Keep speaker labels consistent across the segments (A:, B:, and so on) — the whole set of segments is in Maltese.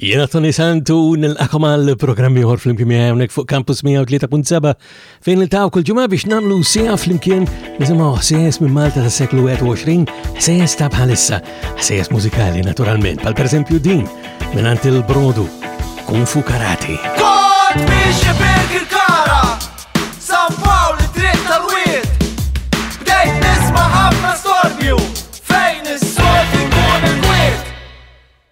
A: Jena Tony Santu nil-akom għal programm ieħor fl-imkien miegħi hawnhekk fuq Campus 103.7 fejn niltaqgħu kull ġimgħa biex nagħmlu sija fl-imkien nisimgħu ħsejjes minn Malta tas-seklu 21, ħsejjes ta' bħalissa, ħsejjes mużikali naturalment, bħal pereżempju din minn il-Brodu, Kung Fu Karate.
B: Kont biex jibirk il-kara, San Pawl id-dritt tal-wiet, bdejt nisma' ħafna storbju.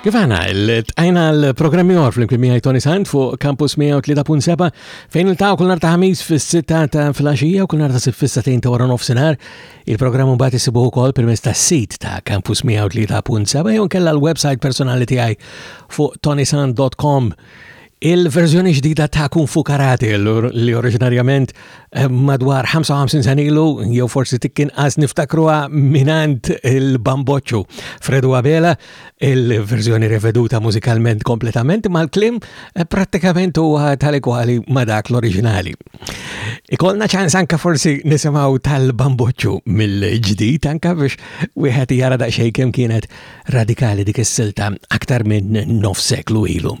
A: Kif għana, l-tajna l-programmi għor fl-imkien miħaj Tony Sant fuq Campus 103.7 fejn il-taw kull nar ta' ħamis fis-sitta ta' flasġija u kull nar ta' siffissa tejn ta' waran offsinar il-programmu bat jisibuħu kol permess ta' sit ta' Campus 103.7 jew kella l-website personali tijaj fuq tonysant.com Il-verżjoni ġdida ta' Kung Fu Karate li oriġinarjament eh, madwar 55 sanilu jew forsi tikkin qas niftakruha minant il-bamboċċu Fredu Abela, il-verżjoni reveduta mużikalment kompletament mal-klim eh, prattikament huwa tali kwali ma' dak l-oriġinali. Ikolna ċans anka forsi nisimgħu tal-bamboċċu mill-ġdid anka biex wieħed jara daqsxejn kemm kienet radikali dik is-silta aktar minn nof seklu ilu.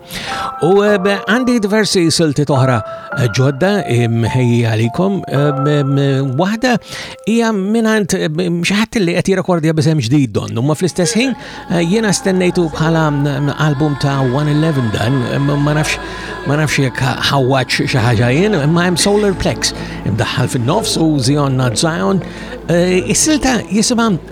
B: U
C: eh, għandi diversi silti toħra eh, ġodda eh, mħejji għalikom. Waħda hija minant xaħat li qed jirrekordja bisem ġdid don. Umma fl-istess ħin jiena stennejtu bħala mm, album ta' 111 dan, ma nafx ma nafx jekk ħawwaċ xi ħaġa jien, imma hemm Solar Plex imdaħħal fin-nofs u Zion Not Zion. Is-silta jisimha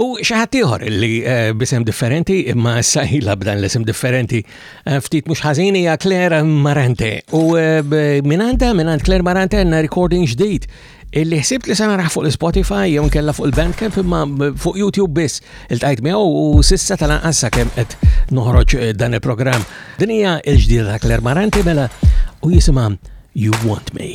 C: U xi ħadd ieħor li
D: eh, b'isem differenti imma issa ilha b'dan l-isem differenti eh, ftit mhux ħażin hija Claire Marante. U eh, minn għandha minn għand Claire Marante għandna recording ġdid illi ħsibt li se naraħ fuq l-Spotify jew nkella fuq il-Bandcamp imma fuq YouTube biss il-tajt miegħu u sissa tal-anqas kemm qed noħroġ dan il-programm. Din hija l-ġdida ta' Claire Marante mela u jisimha You Want Me.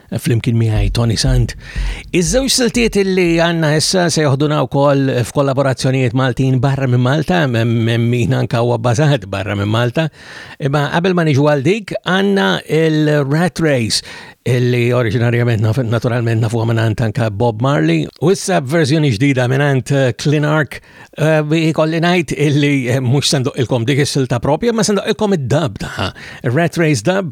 D: flimkien miegħi Tony Sant. Iż-żewġ siltiet li għandna issa se joħduna wkoll f'kollaborazzjonijiet Maltin barra minn Malta, min anka huwa bbażat barra minn Malta. Imma qabel ma niġu għal dik għandna il-Rat Race illi oriġinarjament naturalment nafu għamanant anka Bob Marley u issa verżjoni ġdida minant eh, Clinark eh, kolli najt illi eh, mux sanduq ilkom dik is-silta propja ma sanduq ilkom id-dub taħħa Rat Race Dub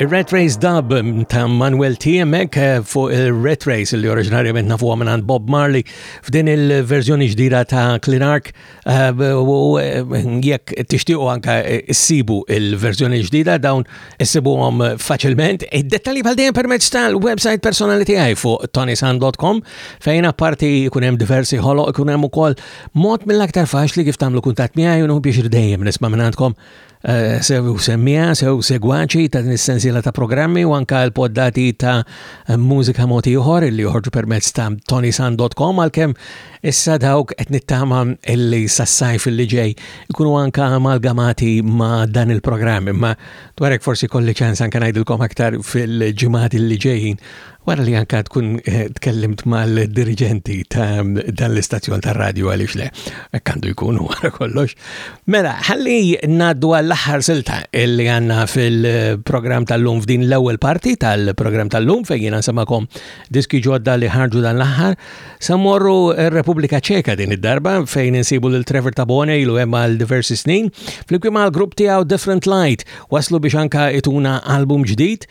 A: Il-Red Race Dub ta' Manuel Tiemek eh, fuq il-Red Race li oriġinarjament nafuha minn Bob Marley f'din il-verżjoni ġdida ta' Clinark Ehm, u ehm, jekk tixtiequ anka eh, issibu il-verżjoni ġdida dawn issibuhom faċilment. Id-dettalji bħal dejjem permezz tal-website personali tiegħi fuq tonisan.com fejn apparti jkun hemm diversi ħoloq ikun hemm ukoll mod mill-aktar faċli kif tagħmlu kuntatt miegħi u biex dejjem nisma' minn għandkom Eh, sew semmija, sew segwaċi ta' din is-sensiela ta' programmi u anka l-poddati ta' mużika moti uħor li joħorġu permezz ta' tonisan.com għalkemm issa dawk qed nittama illi sassajf illi ġej ikunu anka amalgamati ma' dan il-programm imma dwarek forsi kolli ċans anka ngħidilkom aktar fil-ġimgħat illi ġejjin Wara li anka tkun eh, tkellimt mal-diriġenti ta' dan l-istazzjon ta' radio għaliex le, għandu jkun wara kollox. Mela, ħalli naddu għall-aħħar silta illi għanna fil-program tal-lum f'din l-ewwel parti tal-program tal-lum fejn jiena samakom diski ġodda li ħarġu dan l-aħħar. Samorru Repubblika Ċeka din id-darba fejn insibu lil Trevor Tabone ilu hemm għal diversi snin, flimkien mal-grupp tiegħu Different Light waslu biex anka ituna album ġdid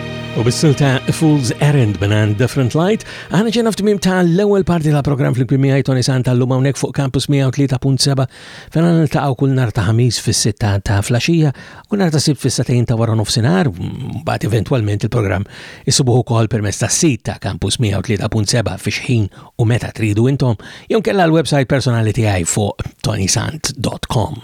A: U bissil ta' Fool's Errand minan Different Light, għana ġena f'tmim ta' l-ewel parti ta' program fl-imkien miħaj Tony Santa l-lum għonek fuq Campus 103.7 fejna nil-taqaw kull nar ta' ħamis fis-sitta ta' flasġija u nar ta' sib fis-satajn ta' wara nofsinar, bat eventualment il-program jisubuħu kol permess ta' sit ta' Campus 103.7 fiexħin u meta tridu intom, jom kella l-websajt personali tijaj fuq tonysant.com.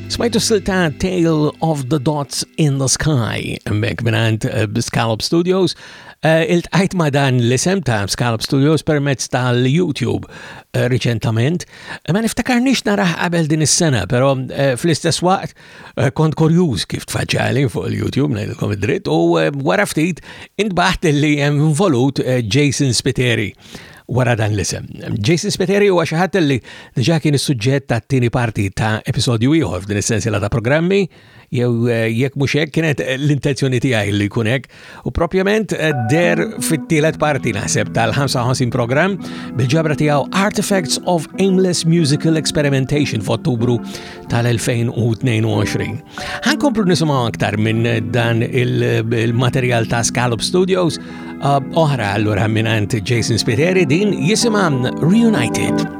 A: Smajtu silta Tale of the Dots in the Sky, mek minant eh, Scallop Studios, eh, il-tqajt ma dan l-isem ta' Scallop Studios permezz tal-YouTube eh, reċentament, ma niftakarnix naraħ qabel din is-sena, pero fl-istess waqt kont korjuż kif tfaċċali fuq il-YouTube, najdilkom id-dritt, u wara ftit intbaħt li jem involut Jason Spiteri wara dan l-isem. Jason Spiteri huwa xi ħadd li diġà kien is-suġġett tat-tieni parti ta' episodju ieħor f'din is-sensiela ta' programmi jew eh, jekk mhux hekk kienet eh, l-intenzjoni tiegħi li jkun hekk u propjament eh, der fit-tielet parti naħseb tal-55 programm bil-ġabra tiegħu Artifacts of Aimless Musical Experimentation f'Ottubru tal-2022. Ħankomplu nisimgħu aktar minn dan il-materjal ta' Scallop Studios uh, oħra allura minant Jason Spiteri din jisimha Reunited.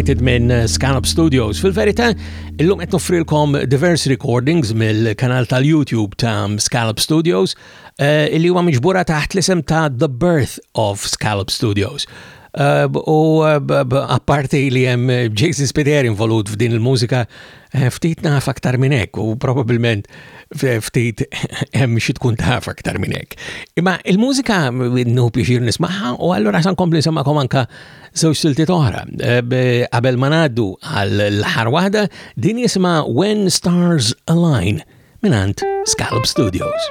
A: United minn eh, Scanop Studios. Fil-verità, illum qed noffrilkom diverse recordings mill-kanal tal-YouTube ta' Scallop Studios eh, li huwa miġbura taħt l-isem ta' The Birth of Scallop Studios. U apparti li hemm Jason Spiteri involut f'din il-mużika, eh, ftit naf aktar minn hekk u probabbilment ftit hemm xi tkun taf aktar minn hekk. Imma il-mużika nnu pjaċir nismagħha u allura san kompli nsemmakom anka żewġ siltiet oħra. Eh, qabel ma ngħaddu għall-ħar waħda din jisma' When Stars Align minant Scallop Studios.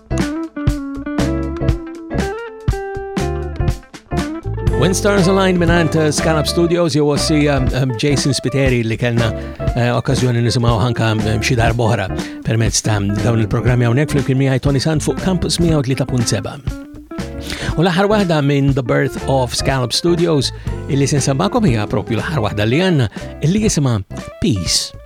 A: When Stars Align minant uh, Scanab Studios jew ossi um, um, Jason Spiteri li kellna uh, okkazjoni nisimaw ħanka um, xi dar boħra permezz ta' dawn il-programmi hawnhekk flimkien miegħi Tony Sand fuq Campus 103.7. U l-aħħar waħda minn The Birth of Scallop Studios illi sinsabakom hija propju l-aħħar waħda li għandna illi jisimha Peace.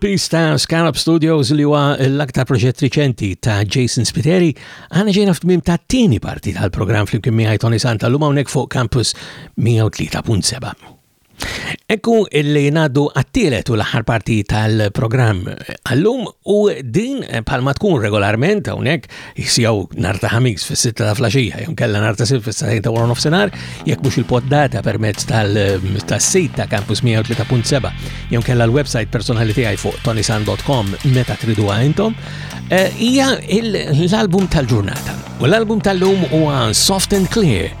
D: Pis ta' Scarab Studios li huwa l-aktar proġett riċenti ta' Jason Spiteri, għana ġejna f'tmim ta' tini parti tal-programm flimkien miħaj Tony Santa l-lum hawnhekk fuq Campus 103.7. Ekku illi naddu għattilet u l-aħħar parti tal-programm għallum u din palma tkun regolarment hawnhekk jisijaw nar ta' ħamis fis-sitta ta' flaxija jew kella nar ta' sibt fis-sajn ta' warnof senar jekk mhux il-poddata permezz tal-sit ta' Campus 103.7 jew kella l-website personali tiegħi fuq tonisan.com meta tridu intom eh, hija l-album tal-ġurnata u l-album tal-lum huwa Soft and Clear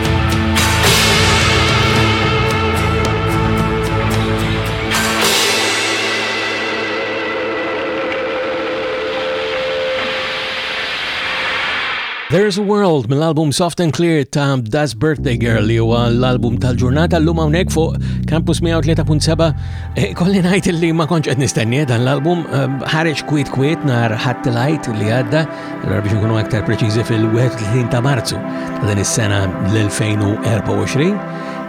A: There's a World
D: mill-album Soft and Clear ta' Das Birthday Girl li huwa l-album tal-ġurnata l-lum hawnhekk fuq Campus 103.7 e, kolli ngħid li ma kontx qed nistenni dan l-album e, ħareġ kwit kwit nar ħadd lajt li għadda Allora biex nkunu aktar preċiżi fil-31 ta' Marzu ta' din is-sena l-2024,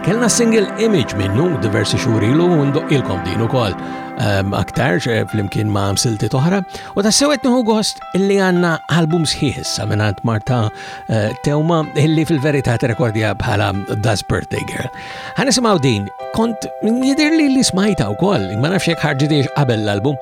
D: kellna single image minnu diversi xhur ilu u ndoqqilkom din ukoll ehm, aktar eh, flimkien ma' msilti toħra u ta' sewet nieħu gost illi għandna album sħiħ issa mingħand Marta eh, Tewma illi fil-verità tirrekordja bħala Das Birthday Girl. Ħanisimgħu din kont jidirli li smajta wkoll, ma nafx jekk ħarġitiex qabel l-album,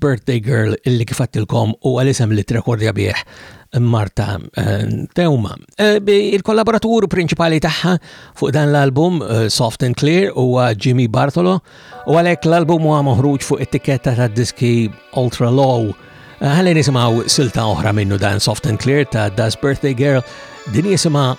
D: Birthday Girl illi kif għattilkom u għal-isem li t-rekordja bieħ Marta eh, Teuma. Eh, il-kollaboratur prinċipali tagħha fuq dan l-album eh, Soft and Clear huwa Jimmy Bartolo u għalhekk l-album huwa moħruġ fuq etiketta ta' diski Ultra Low. Ħalli nisimgħu silta oħra minnu dan Soft and Clear ta' Das Birthday Girl din jisimha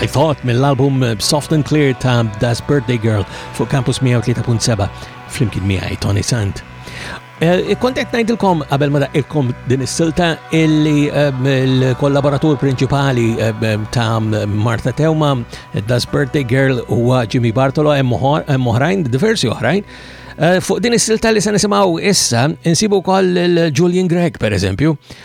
D: I Thought
A: mill-album Soft and Clear ta' Das Birthday Girl fuq Campus 103.7 flimkien miegħi Tony Sant. Eh, Kontet najdilkom qabel ma daqilkom din is-silta illi ehm, il-kollaboratur prinċipali ehm, ta' Marta Tewma, Das Birthday Girl huwa Jimmy Bartolo hemm oħrajn, diversi oħrajn. Eh, fuq din is-silta li se nisimgħu issa, insibu wkoll il-Julian Gregg pereżempju,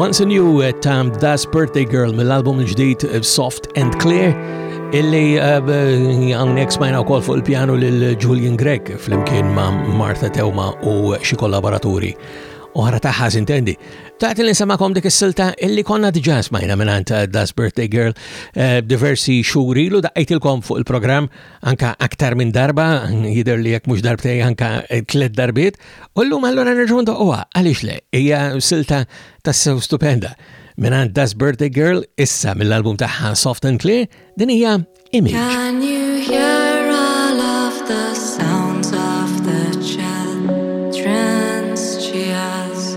A: Once a New eh, ta' Das Birthday Girl mill-album il-ġdid eh, Soft and Clear illi għawnek eh, smajna u kol fuq il-pjanu lil Julian Gregg fl-imkien ma' Martha Teuma u xi kollaboraturi oħra taħħa intendi. Taqt li nsemakom dik is-silta illi konna diġà smajna minn Das Birthday Girl diversi xurilu daqajtilkom fuq il-programm anka aktar minn darba, jider li jekk mhux darbtej anka tliet darbiet, u llum allura nerġgħu ndoqquha għaliex le, hija silta tassew stupenda. Minn Das Birthday Girl issa mill-album tagħha Soft and Clear din hija Image.
D: Can you hear all of the sounds of the children's cheers?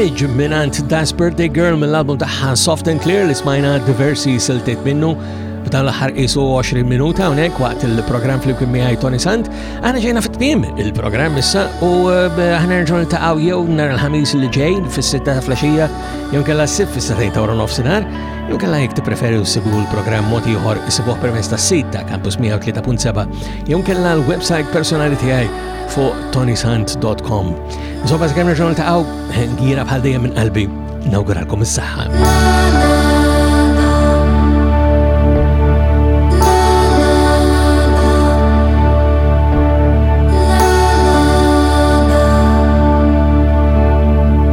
D: Image
A: minant Das Birthday Girl mill-album taħħa Soft and Clear li smajna diversi siltiet minnu b'dan l-ħar isu 20 minuta unek waqt il-program fl-imkien miħaj Tony Sant. Għana ġejna fit-tmim il-program issa u eh, ħana nerġu nil-taqaw jew nar l-ħamis li ġej fis-sitta ta' flasġija jew kella ssib fis-setej ta' wara nofsinhar, jew kella jekk tippreferi ssibu l-programm mod ieħor isibuh permezz tas-sit ta' Campus 103.7 jew kella l-website personali tiegħi fuq tonysant.com. Insomma, kemm nerġgħu niltaqgħu gira bħal dejjem minn qalbi nawguralkom is-saħħa.